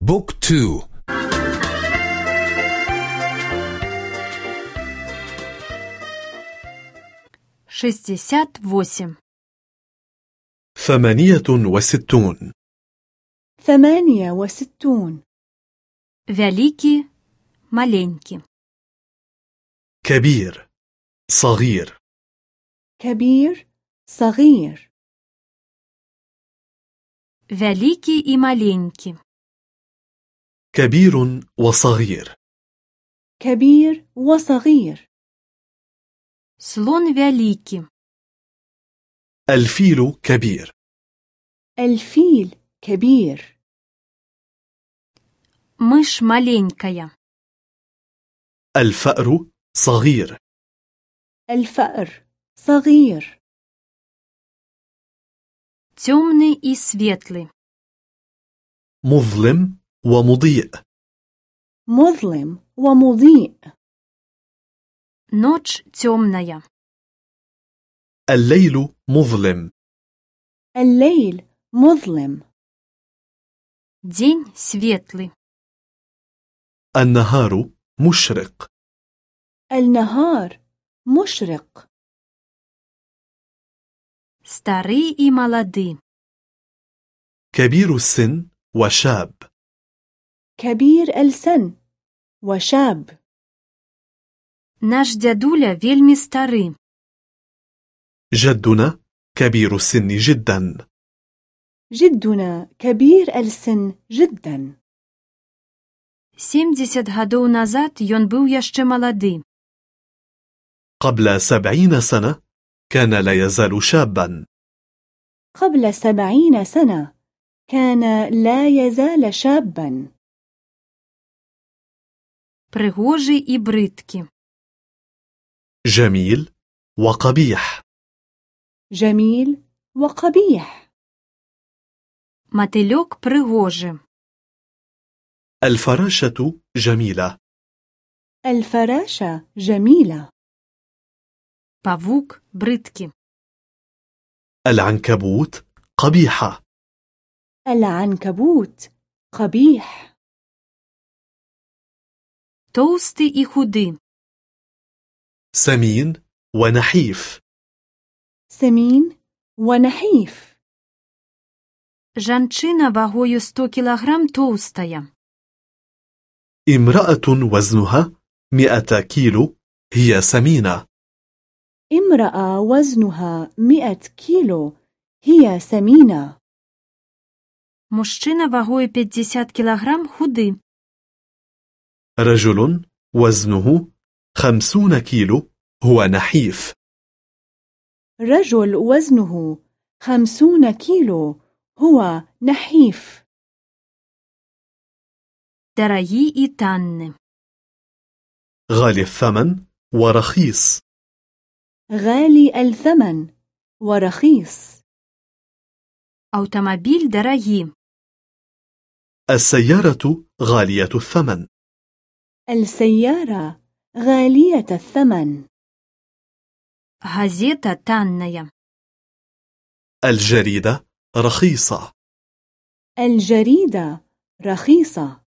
بوك تو шестьдесят восемь ثمانية وستون ثمانية وستون Вялікі, маленькі. كبير صغير كبير صغير Вялікі і маленькі. كبير وصغير كبير وصغير Слон вялікі. الفيل كبير الفيل كبير Миш маленькая. الفأر صغير الفأر صغير Темний і світлий. مظلم ومضيء مظلم ومضيء Ноч темная. الليل مظلم الليل مظلم День світлий. النهار مشرق النهار مشرق Старий і молодий. كبير السن وشاب كبير السن وشاب Наш дядуля вельми старий. جدنا كبير السن جدا جدنا كبير السن جدا 70 гадоў назад ён быў яшчэ малады. قبل سبعين سنة كان لا يزال شابا قبل سبعين سنة كان لا يزال شابا Пригожий і бридкі. جميل وقبيح جميل وقبيح Мотильок пригожий. الفراشة جميلة الفراشة جميلة Павук бридкі. العنكبوت قبيحة العنكبوت قبيح Товстий і худий. سمين ونحيف سمين ونحيف Жанчына вагою 100 кілограм товстая. امرأة وزنها مئة كيلو هي سمينة امرأة وزنها مئة كيلو هي سمينة Мужчина вагою 50 кілограм худи. رجل وزنه خمسون كيلو هو نحيف. رجل وزنه خمسون كيلو هو نحيف. درايي تان غالي الثمن ورخيص. غالي الثمن ورخيص. أوتوموبيل درايي. السيارة غالية الثمن. السيارة غالية الثمن Газета танная. الجريدة رخيصة الجريدة رخيصة